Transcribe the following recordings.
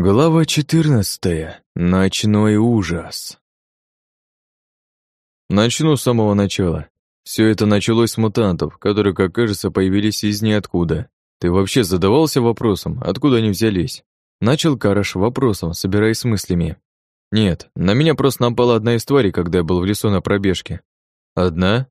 Глава 14. Ночной ужас. Начну с самого начала. Все это началось с мутантов, которые, как кажется, появились из ниоткуда. Ты вообще задавался вопросом, откуда они взялись? Начал Караш вопросом, собираясь с мыслями. Нет, на меня просто напала одна из тварей, когда я был в лесу на пробежке. Одна?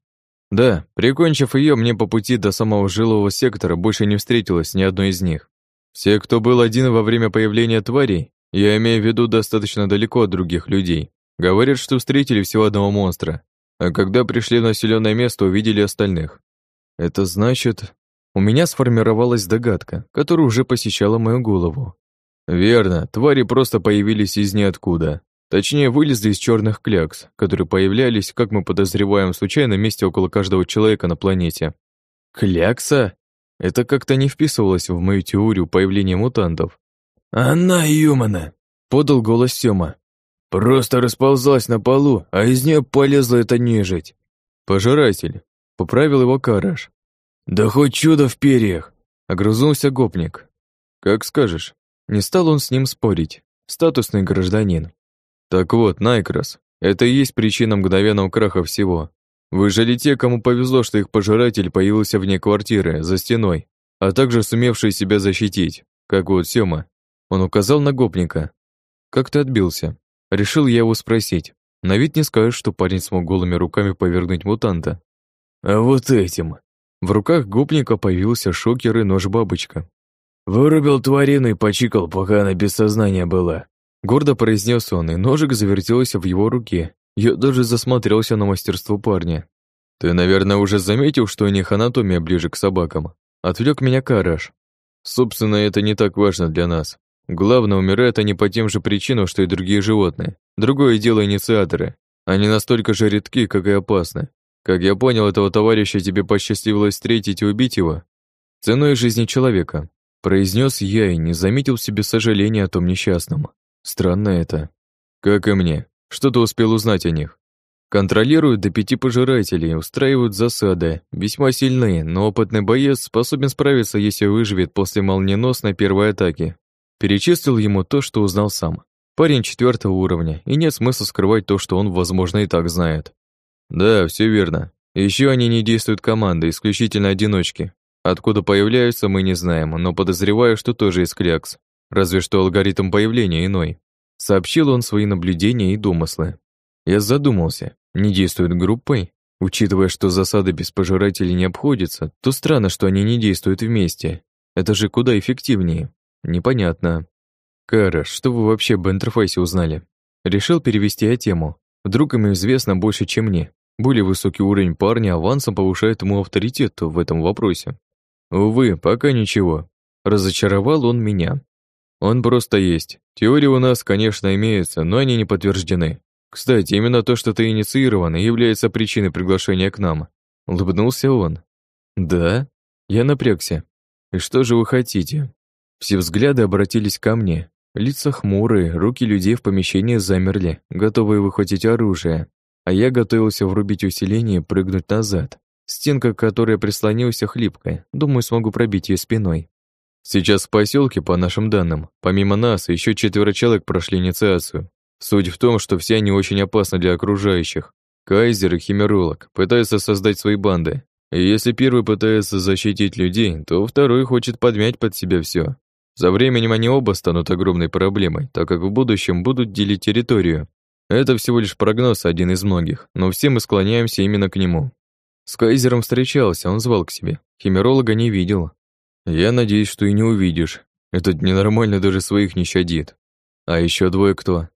Да, прикончив ее, мне по пути до самого жилого сектора больше не встретилось ни одной из них. Все, кто был один во время появления тварей, я имею в виду достаточно далеко от других людей, говорят, что встретили всего одного монстра, а когда пришли в населенное место, увидели остальных. Это значит, у меня сформировалась догадка, которая уже посещала мою голову. Верно, твари просто появились из ниоткуда. Точнее, вылезли из черных клякс, которые появлялись, как мы подозреваем, в случайном месте около каждого человека на планете. Клякса? Это как-то не вписывалось в мою теорию появления мутантов. «Она юмана!» — подал голос Сёма. «Просто расползлась на полу, а из нее полезла эта нежить». «Пожиратель», — поправил его Караш. «Да хоть чудо в перьях!» — огрызнулся гопник. «Как скажешь». Не стал он с ним спорить. Статусный гражданин. Так вот, Найкрас, это и есть причина мгновенного краха всего. Выжили те, кому повезло, что их пожиратель появился вне квартиры, за стеной, а также сумевшие себя защитить, как вот Сёма. Он указал на гопника. Как ты отбился? Решил я его спросить. На вид не скажешь, что парень смог голыми руками повернуть мутанта. А вот этим. В руках гопника появился шокер и нож-бабочка. Вырубил тварину и почикал, пока она без сознания была. Гордо произнес он, и ножик завертелся в его руке. Я даже засмотрелся на мастерство парня. Ты, наверное, уже заметил, что у них анатомия ближе к собакам. Отвлек меня Караш. Собственно, это не так важно для нас. Главное, умирают они по тем же причинам, что и другие животные. Другое дело инициаторы. Они настолько же редки, как и опасны. Как я понял, этого товарища тебе посчастливилось встретить и убить его ценой жизни человека, произнес я и не заметил в себе сожаления о том несчастном. Странно это. Как и мне. Что ты успел узнать о них? Контролируют до пяти пожирателей, устраивают засады, весьма сильные, но опытный боец способен справиться, если выживет после молниеносной первой атаки. Перечислил ему то, что узнал сам. Парень четвертого уровня, и нет смысла скрывать то, что он, возможно, и так знает. Да, все верно. Еще они не действуют командой, исключительно одиночки. Откуда появляются, мы не знаем, но подозреваю, что тоже из клякс. Разве что алгоритм появления иной. Сообщил он свои наблюдения и домыслы. Я задумался, не действуют группой? Учитывая, что засады без пожирателей не обходятся, то странно, что они не действуют вместе. Это же куда эффективнее. Непонятно. Кара, что вы вообще об интерфейсе узнали? Решил перевести я тему. Вдруг им известно больше, чем мне. Более высокий уровень парня авансом повышает ему авторитет в этом вопросе. Увы, пока ничего. Разочаровал он меня. Он просто есть. Теории у нас, конечно, имеются, но они не подтверждены. Кстати, именно то, что ты инициирован, является причиной приглашения к нам. Улыбнулся он. Да? Я напрягся. И что же вы хотите? Все взгляды обратились ко мне. Лица хмурые, руки людей в помещении замерли, готовые выхватить оружие а я готовился врубить усиление и прыгнуть назад. Стенка, к которой прислонился, хлипкая. Думаю, смогу пробить ее спиной. Сейчас в поселке, по нашим данным, помимо нас, еще четверо человек прошли инициацию. Суть в том, что все они очень опасны для окружающих. Кайзер и Химеролог пытаются создать свои банды. И если первый пытается защитить людей, то второй хочет подмять под себя все. За временем они оба станут огромной проблемой, так как в будущем будут делить территорию. Это всего лишь прогноз, один из многих, но все мы склоняемся именно к нему. С Кайзером встречался, он звал к себе. Химеролога не видел. Я надеюсь, что и не увидишь. Этот ненормально даже своих не щадит. А еще двое кто?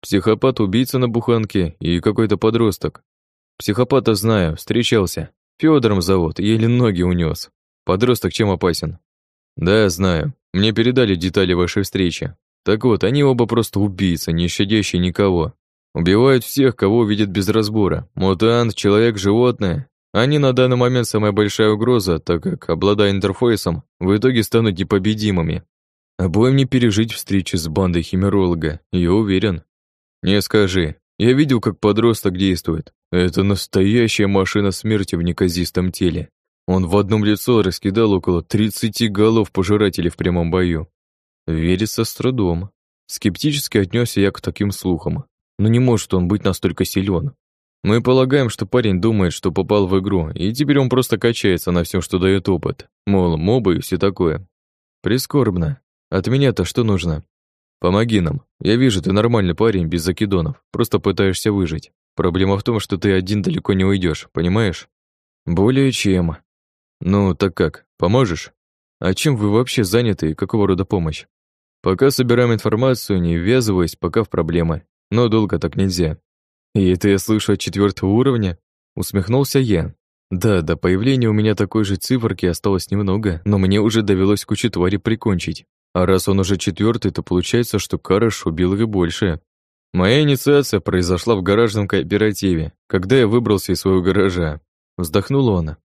Психопат-убийца на буханке и какой-то подросток. Психопата знаю, встречался. Федором зовут, еле ноги унес. Подросток чем опасен? Да, знаю. Мне передали детали вашей встречи. Так вот, они оба просто убийцы, не щадящие никого. Убивают всех, кого увидят без разбора. Мутант, человек, животное. Они на данный момент самая большая угроза, так как, обладая интерфейсом, в итоге станут непобедимыми. Обоим не пережить встречи с бандой химеролога, я уверен. Не скажи, я видел, как подросток действует. Это настоящая машина смерти в неказистом теле. Он в одном лицо раскидал около 30 голов пожирателей в прямом бою. Верится с трудом. Скептически отнесся я к таким слухам. Но не может он быть настолько силен. Мы полагаем, что парень думает, что попал в игру, и теперь он просто качается на всем, что дает опыт. Мол, мобы и все такое. Прискорбно. От меня-то что нужно? Помоги нам. Я вижу, ты нормальный парень, без закидонов. Просто пытаешься выжить. Проблема в том, что ты один далеко не уйдешь, понимаешь? Более чем. Ну, так как, поможешь? А чем вы вообще заняты и какого рода помощь? Пока собираем информацию, не ввязываясь пока в проблемы. Но долго так нельзя. И это я слышу от четвертого уровня? Усмехнулся я. Да, до появления у меня такой же циферки осталось немного, но мне уже довелось кучу твари прикончить. А раз он уже четвертый, то получается, что Караш убил их больше. Моя инициация произошла в гаражном кооперативе, когда я выбрался из своего гаража. Вздохнул он.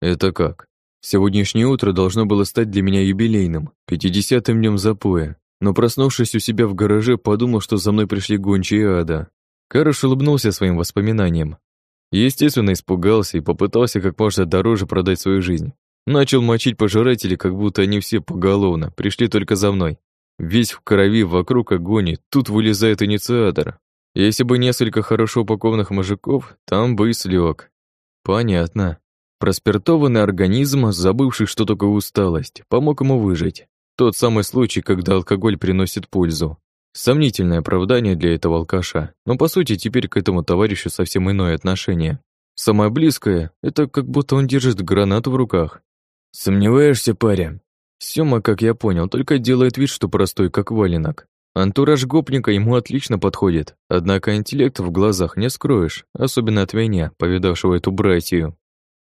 Это как? Сегодняшнее утро должно было стать для меня юбилейным, пятидесятым днем запоя. Но проснувшись у себя в гараже, подумал, что за мной пришли гончие ада. Караш улыбнулся своим воспоминаниям. Естественно, испугался и попытался как можно дороже продать свою жизнь. Начал мочить пожирателей, как будто они все поголовно, пришли только за мной. Весь в крови, вокруг огонь, тут вылезает инициатор. Если бы несколько хорошо упакованных мужиков, там бы и слег. Понятно. Проспиртованный организм, забывший, что такое усталость, помог ему выжить. Тот самый случай, когда алкоголь приносит пользу. Сомнительное оправдание для этого алкаша, но по сути теперь к этому товарищу совсем иное отношение. Самое близкое — это как будто он держит гранату в руках. «Сомневаешься, парень?» Сёма, как я понял, только делает вид, что простой, как валенок. Антураж гопника ему отлично подходит, однако интеллект в глазах не скроешь, особенно от меня, повидавшего эту братью.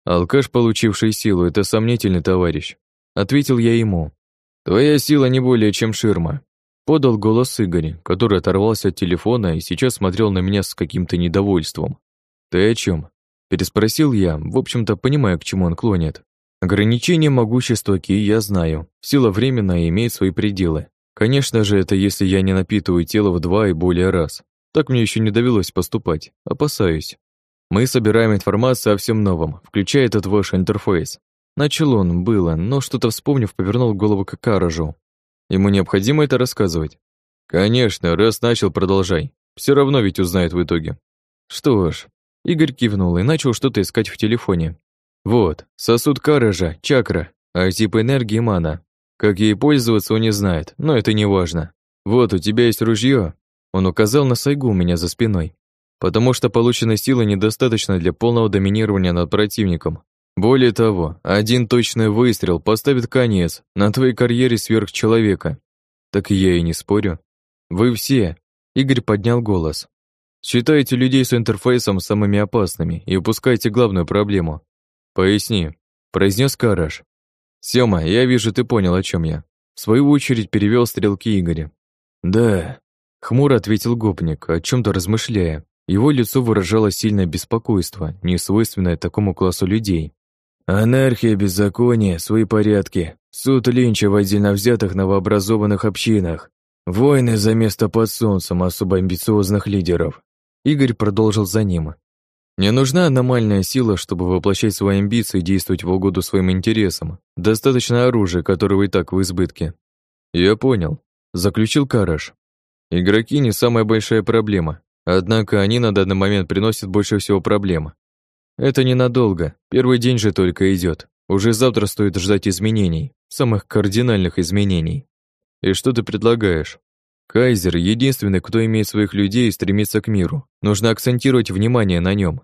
Алкаш, получивший силу, это сомнительный товарищ. Ответил я ему. Твоя сила не более чем ширма. Подал голос Игорь, который оторвался от телефона и сейчас смотрел на меня с каким-то недовольством. Ты о чем? Переспросил я, в общем-то, понимая, к чему он клонит. Ограничение могущества Ки я знаю. Сила временная имеет свои пределы. Конечно же, это если я не напитываю тело в два и более раз. Так мне еще не довелось поступать. Опасаюсь. Мы собираем информацию о всем новом, включая этот ваш интерфейс. Начал он, было, но что-то вспомнив, повернул голову к Каражу. Ему необходимо это рассказывать? Конечно, раз начал, продолжай. Все равно ведь узнает в итоге. Что ж, Игорь кивнул и начал что-то искать в телефоне. Вот, сосуд Каража, чакра, а тип энергии мана. Как ей пользоваться, он не знает, но это не важно. Вот, у тебя есть ружье. Он указал на сайгу у меня за спиной. Потому что полученной силы недостаточно для полного доминирования над противником. Более того, один точный выстрел поставит конец на твоей карьере сверхчеловека. Так я и не спорю. Вы все, Игорь поднял голос. Считаете людей с интерфейсом самыми опасными и упускаете главную проблему «Поясни», — произнес Караш. «Сёма, я вижу, ты понял, о чем я». В свою очередь перевел стрелки Игоря. «Да», — хмуро ответил гопник, о чем то размышляя. Его лицо выражало сильное беспокойство, не свойственное такому классу людей. «Анархия, беззаконие, свои порядки, суд линча в отдельно взятых новообразованных общинах, войны за место под солнцем особо амбициозных лидеров». Игорь продолжил за ним, не нужна аномальная сила, чтобы воплощать свои амбиции и действовать в угоду своим интересам. Достаточно оружия, которого и так в избытке. Я понял. Заключил Караш. Игроки не самая большая проблема. Однако они на данный момент приносят больше всего проблем. Это ненадолго. Первый день же только идет. Уже завтра стоит ждать изменений. Самых кардинальных изменений. И что ты предлагаешь? Кайзер — единственный, кто имеет своих людей и стремится к миру. Нужно акцентировать внимание на нем.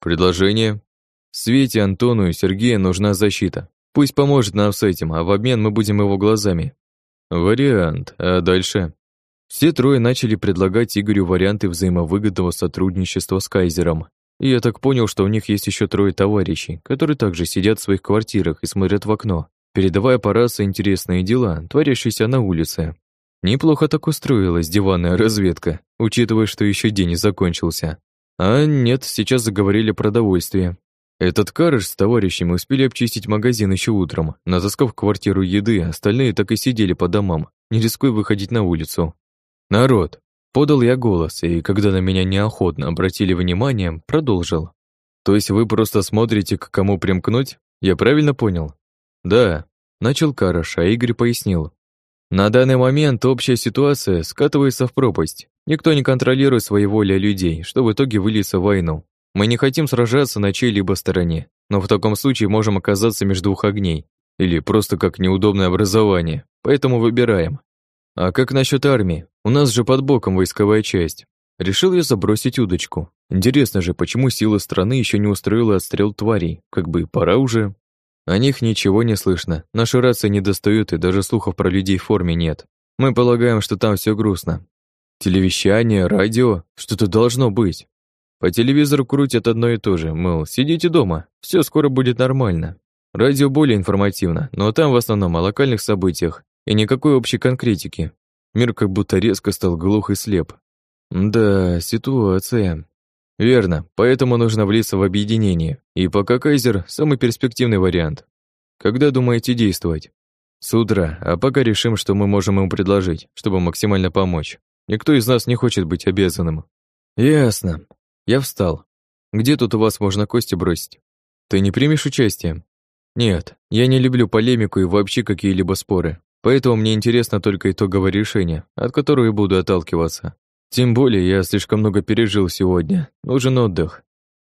Предложение? Свете, Антону и Сергею нужна защита. Пусть поможет нам с этим, а в обмен мы будем его глазами. Вариант. А дальше? Все трое начали предлагать Игорю варианты взаимовыгодного сотрудничества с Кайзером. Я так понял, что у них есть еще трое товарищей, которые также сидят в своих квартирах и смотрят в окно, передавая по рации интересные дела, творящиеся на улице. Неплохо так устроилась диванная разведка, учитывая, что еще день не закончился. А нет, сейчас заговорили про довольствие. Этот Карыш с товарищами успели обчистить магазин еще утром, натаскав квартиру еды, остальные так и сидели по домам, не рискуя выходить на улицу. «Народ!» — подал я голос, и когда на меня неохотно обратили внимание, продолжил. «То есть вы просто смотрите, к кому примкнуть? Я правильно понял?» «Да», — начал Карыш, а Игорь пояснил. На данный момент общая ситуация скатывается в пропасть. Никто не контролирует своей воли людей, что в итоге выльется в войну. Мы не хотим сражаться на чьей-либо стороне, но в таком случае можем оказаться между двух огней или просто как неудобное образование, поэтому выбираем. А как насчет армии? У нас же под боком войсковая часть. Решил я забросить удочку. Интересно же, почему сила страны еще не устроила отстрел тварей? Как бы пора уже. О них ничего не слышно, наши рации не достают, и даже слухов про людей в форме нет. Мы полагаем, что там все грустно. Телевещание, радио, что-то должно быть. По телевизору крутят одно и то же, мол, сидите дома, все скоро будет нормально. Радио более информативно, но там в основном о локальных событиях и никакой общей конкретики. Мир как будто резко стал глух и слеп. Да, ситуация. Верно, поэтому нужно влиться в объединение, и пока Кайзер – самый перспективный вариант. Когда думаете действовать? С утра, а пока решим, что мы можем ему предложить, чтобы максимально помочь. Никто из нас не хочет быть обязанным. Ясно. Я встал. Где тут у вас можно кости бросить? Ты не примешь участие? Нет, я не люблю полемику и вообще какие-либо споры. Поэтому мне интересно только итоговое решение, от которого и буду отталкиваться. Тем более я слишком много пережил сегодня. Нужен отдых.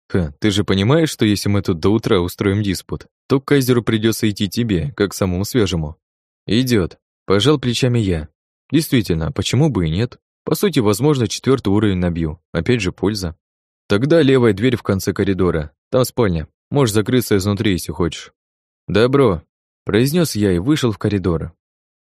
Ха, ты же понимаешь, что если мы тут до утра устроим диспут, то к Кайзеру придется идти тебе, как самому свежему. Идет. Пожал плечами я. Действительно, почему бы и нет? По сути, возможно, четвертый уровень набью. Опять же, польза. Тогда левая дверь в конце коридора. Там спальня. Можешь закрыться изнутри, если хочешь. Добро, произнес я и вышел в коридор.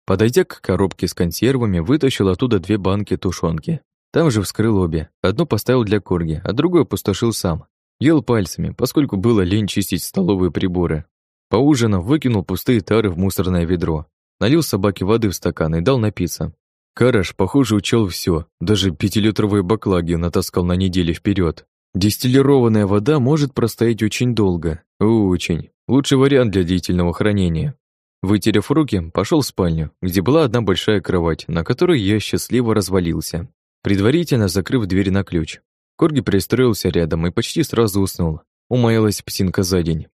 Подойдя к коробке с консервами, вытащил оттуда две банки тушенки. Там же вскрыл обе. Одну поставил для корги, а другую опустошил сам. Ел пальцами, поскольку было лень чистить столовые приборы. Поужинав, выкинул пустые тары в мусорное ведро. Налил собаке воды в стакан и дал напиться. Караш, похоже, учел все, даже пятилитровые баклаги натаскал на неделю вперед. Дистиллированная вода может простоять очень долго. Очень. Лучший вариант для длительного хранения. Вытерев руки, пошел в спальню, где была одна большая кровать, на которой я счастливо развалился предварительно закрыв дверь на ключ. Корги пристроился рядом и почти сразу уснул. Умаялась псинка за день.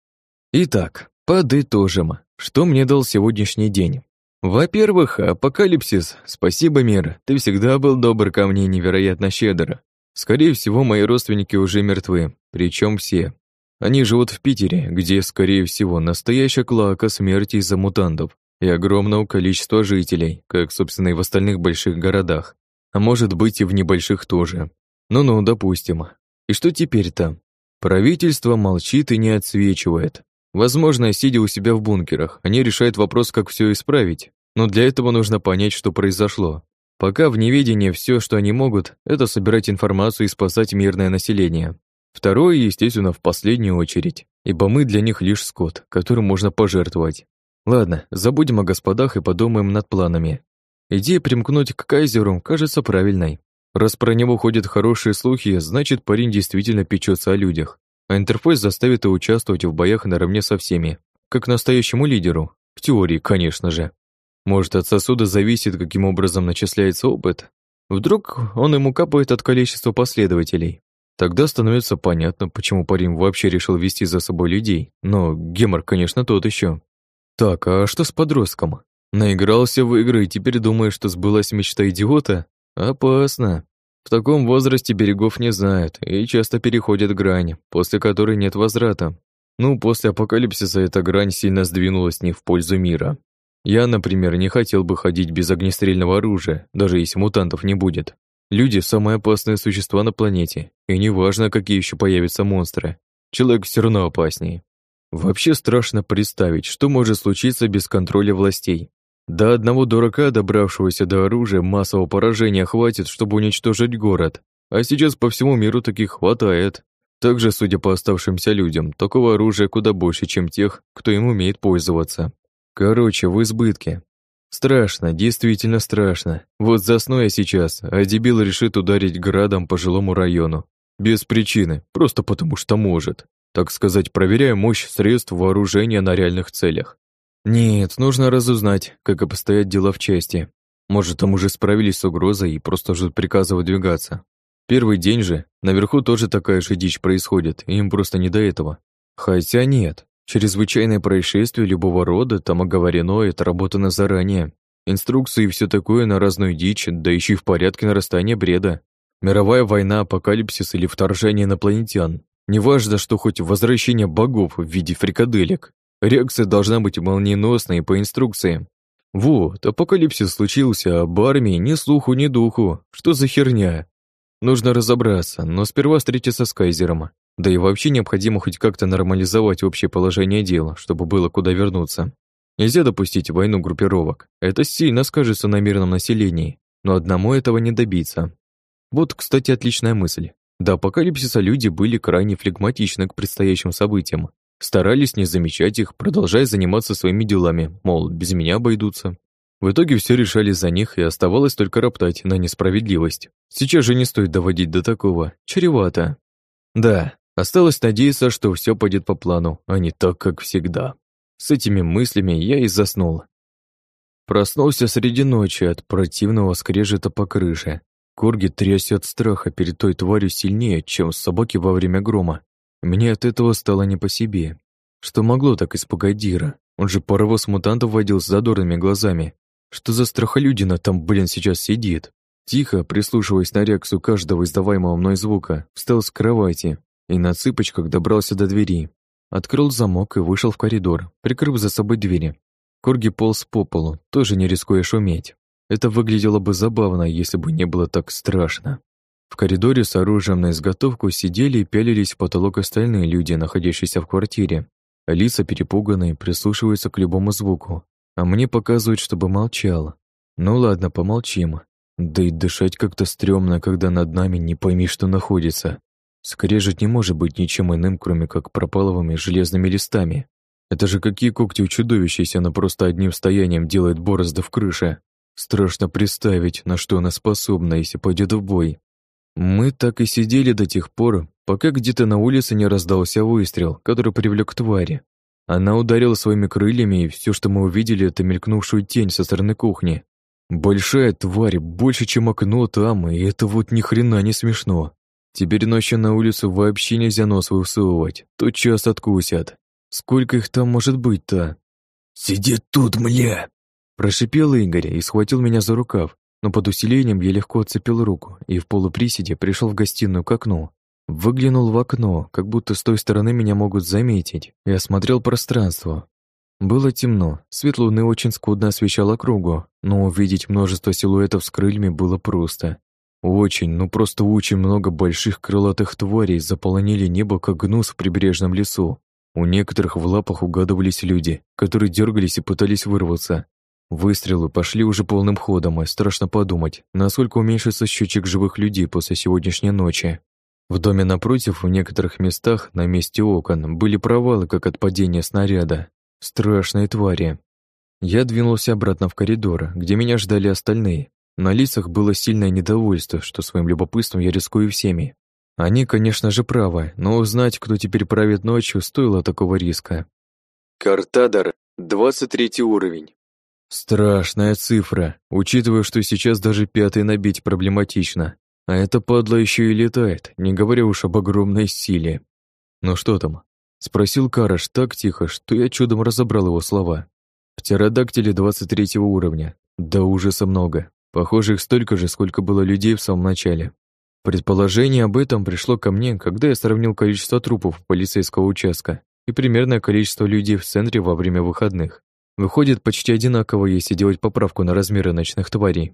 Итак, подытожим, что мне дал сегодняшний день. Во-первых, апокалипсис. Спасибо, мир. Ты всегда был добр ко мне невероятно щедро. Скорее всего, мои родственники уже мертвы, причем все. Они живут в Питере, где, скорее всего, настоящая клака смерти из-за мутантов и огромного количества жителей, как, собственно, и в остальных больших городах а может быть и в небольших тоже. Ну-ну, допустим. И что теперь-то? Правительство молчит и не отсвечивает. Возможно, сидя у себя в бункерах, они решают вопрос, как все исправить. Но для этого нужно понять, что произошло. Пока в неведении все, что они могут, это собирать информацию и спасать мирное население. Второе, естественно, в последнюю очередь, ибо мы для них лишь скот, которым можно пожертвовать. Ладно, забудем о господах и подумаем над планами. Идея примкнуть к Кайзеру кажется правильной. Раз про него ходят хорошие слухи, значит парень действительно печется о людях. А интерфейс заставит его участвовать в боях наравне со всеми, как настоящему лидеру. В теории, конечно же. Может, от сосуда зависит, каким образом начисляется опыт. Вдруг он ему капает от количества последователей. Тогда становится понятно, почему парень вообще решил вести за собой людей. Но гемор, конечно, тот еще. Так, а что с подростком? Наигрался в игры и теперь думаешь, что сбылась мечта идиота? Опасно. В таком возрасте берегов не знают и часто переходят грань, после которой нет возврата. Ну, после апокалипсиса эта грань сильно сдвинулась не в пользу мира. Я, например, не хотел бы ходить без огнестрельного оружия, даже если мутантов не будет. Люди – самые опасные существа на планете, и неважно, какие еще появятся монстры. Человек все равно опаснее. Вообще страшно представить, что может случиться без контроля властей. Да одного дурака, добравшегося до оружия массового поражения, хватит, чтобы уничтожить город. А сейчас по всему миру таких хватает. Также, судя по оставшимся людям, такого оружия куда больше, чем тех, кто им умеет пользоваться. Короче, в избытке. Страшно, действительно страшно. Вот засну я сейчас, а дебил решит ударить градом по жилому району. Без причины, просто потому что может. Так сказать, проверяя мощь средств вооружения на реальных целях. Нет, нужно разузнать, как обстоят дела в части. Может, там уже справились с угрозой и просто ждут приказа выдвигаться. Первый день же, наверху тоже такая же дичь происходит, им просто не до этого. Хотя нет, чрезвычайное происшествие любого рода там оговорено и отработано заранее. Инструкции и все такое на разную дичь, да еще и в порядке нарастания бреда. Мировая война, апокалипсис или вторжение инопланетян. Неважно, что хоть возвращение богов в виде фрикаделек. Реакция должна быть молниеносной по инструкциям. Вот, апокалипсис случился, об армии ни слуху, ни духу. Что за херня? Нужно разобраться, но сперва встретиться с Кайзером. Да и вообще необходимо хоть как-то нормализовать общее положение дела, чтобы было куда вернуться. Нельзя допустить войну группировок. Это сильно скажется на мирном населении, но одному этого не добиться. Вот, кстати, отличная мысль. До апокалипсиса люди были крайне флегматичны к предстоящим событиям, старались не замечать их, продолжая заниматься своими делами, мол, без меня обойдутся. В итоге все решали за них, и оставалось только роптать на несправедливость. Сейчас же не стоит доводить до такого. Чревато. Да, осталось надеяться, что все пойдет по плану, а не так, как всегда. С этими мыслями я и заснул. Проснулся среди ночи от противного скрежета по крыше. Корги трясся от страха перед той тварью сильнее, чем собаки во время грома. Мне от этого стало не по себе. Что могло так испугать Дира? Он же паровоз мутантов водил с задорными глазами. Что за страхолюдина там, блин, сейчас сидит? Тихо, прислушиваясь на реакцию каждого издаваемого мной звука, встал с кровати и на цыпочках добрался до двери. Открыл замок и вышел в коридор, прикрыв за собой двери. Корги полз по полу, тоже не рискуя шуметь. Это выглядело бы забавно, если бы не было так страшно. В коридоре с оружием на изготовку сидели и пялились в потолок остальные люди, находящиеся в квартире. Лица перепуганные, прислушиваются к любому звуку. А мне показывают, чтобы молчал. Ну ладно, помолчим. Да и дышать как-то стрёмно, когда над нами не пойми, что находится. Скрежет не может быть ничем иным, кроме как пропаловыми железными листами. Это же какие когти у чудовища, если она просто одним стоянием делает борозды в крыше. Страшно представить, на что она способна, если пойдет в бой. Мы так и сидели до тех пор, пока где-то на улице не раздался выстрел, который привлек твари. Она ударила своими крыльями, и все, что мы увидели, это мелькнувшую тень со стороны кухни. Большая тварь, больше, чем окно там, и это вот ни хрена не смешно. Теперь ночью на улицу вообще нельзя нос высовывать, час откусят. Сколько их там может быть-то? «Сиди тут, мля!» Прошипел Игорь и схватил меня за рукав, но под усилением я легко отцепил руку и в полуприседе пришел в гостиную к окну. Выглянул в окно, как будто с той стороны меня могут заметить, и осмотрел пространство. Было темно, свет луны очень скудно освещал округу, но увидеть множество силуэтов с крыльями было просто. Очень, ну просто очень много больших крылатых тварей заполонили небо, как гнус в прибрежном лесу. У некоторых в лапах угадывались люди, которые дергались и пытались вырваться, Выстрелы пошли уже полным ходом, и страшно подумать, насколько уменьшится счетчик живых людей после сегодняшней ночи. В доме напротив, в некоторых местах, на месте окон, были провалы, как от падения снаряда. Страшные твари. Я двинулся обратно в коридор, где меня ждали остальные. На лицах было сильное недовольство, что своим любопытством я рискую всеми. Они, конечно же, правы, но узнать, кто теперь правит ночью, стоило такого риска. Картадар, 23 уровень. Страшная цифра, учитывая, что сейчас даже пятый набить проблематично. А это падла еще и летает, не говоря уж об огромной силе. «Ну что там?» — спросил Караш так тихо, что я чудом разобрал его слова. «Птеродактили 23 уровня. Да ужаса много. Похоже, их столько же, сколько было людей в самом начале. Предположение об этом пришло ко мне, когда я сравнил количество трупов полицейского участка и примерное количество людей в центре во время выходных. Выходит почти одинаково, если делать поправку на размеры ночных тварей.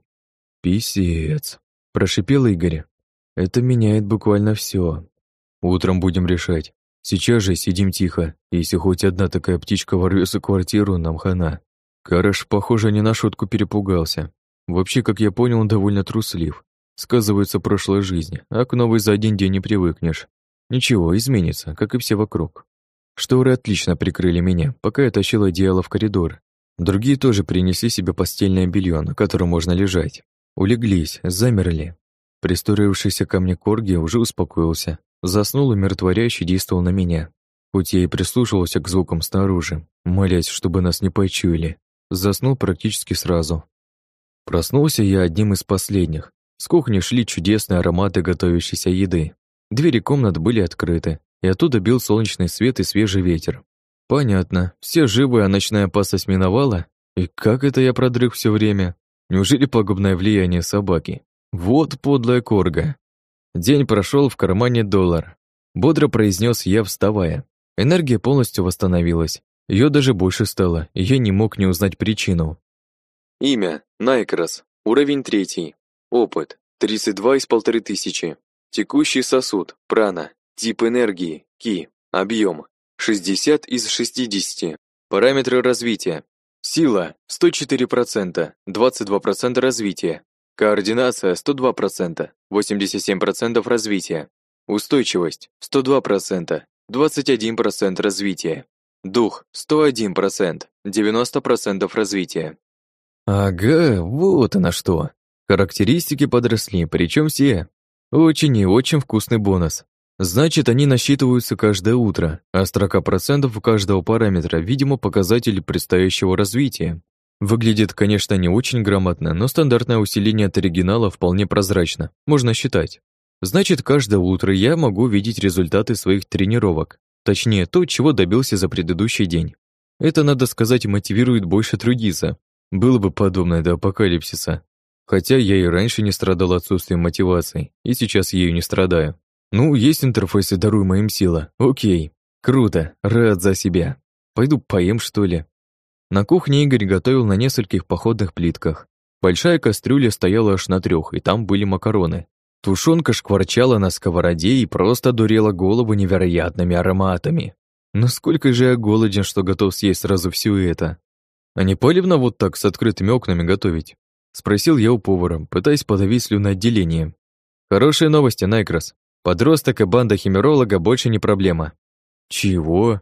«Писец», — прошипел Игорь. «Это меняет буквально все. Утром будем решать. Сейчас же сидим тихо. Если хоть одна такая птичка ворвется в квартиру, нам хана». Караш, похоже, не на шутку перепугался. Вообще, как я понял, он довольно труслив. Сказывается прошлая жизнь, а к новой за один день не привыкнешь. Ничего, изменится, как и все вокруг. Шторы отлично прикрыли меня, пока я тащил одеяло в коридор. Другие тоже принесли себе постельное белье, на котором можно лежать. Улеглись, замерли. Пристроившийся ко мне Корги уже успокоился. Заснул умиротворяюще действовал на меня. Хоть я и прислушивался к звукам снаружи, молясь, чтобы нас не почуяли. Заснул практически сразу. Проснулся я одним из последних. С кухни шли чудесные ароматы готовящейся еды. Двери комнат были открыты, и оттуда бил солнечный свет и свежий ветер. Понятно, все живы, а ночная опасность миновала? И как это я продрых все время? Неужели пагубное влияние собаки? Вот подлая корга. День прошел в кармане доллар. Бодро произнес я, вставая. Энергия полностью восстановилась. Ее даже больше стало, и я не мог не узнать причину. Имя – Найкрас. Уровень третий. Опыт – 32 из полторы тысячи. Текущий сосуд – прана. Тип энергии – ки. Объем – 60 из 60. Параметры развития. Сила – 104%, 22% развития. Координация – 102%, 87% развития. Устойчивость – 102%, 21% развития. Дух – 101%, 90% развития. Ага, вот оно что. Характеристики подросли, причем все. Очень и очень вкусный бонус. Значит, они насчитываются каждое утро, а строка процентов у каждого параметра, видимо, показатель предстоящего развития. Выглядит, конечно, не очень грамотно, но стандартное усиление от оригинала вполне прозрачно, можно считать. Значит, каждое утро я могу видеть результаты своих тренировок, точнее, то, чего добился за предыдущий день. Это, надо сказать, мотивирует больше трудиться. Было бы подобное до апокалипсиса. Хотя я и раньше не страдал отсутствием мотивации, и сейчас ею не страдаю. Ну, есть интерфейсы «Даруй моим сила». Окей. Круто. Рад за себя. Пойду поем, что ли. На кухне Игорь готовил на нескольких походных плитках. Большая кастрюля стояла аж на трех, и там были макароны. Тушенка шкварчала на сковороде и просто дурела голову невероятными ароматами. Насколько же я голоден, что готов съесть сразу все это. А не палевно вот так с открытыми окнами готовить? Спросил я у повара, пытаясь подавить слюноотделение. Хорошие новости, Найкрас. Подросток и банда химеролога больше не проблема. Чего?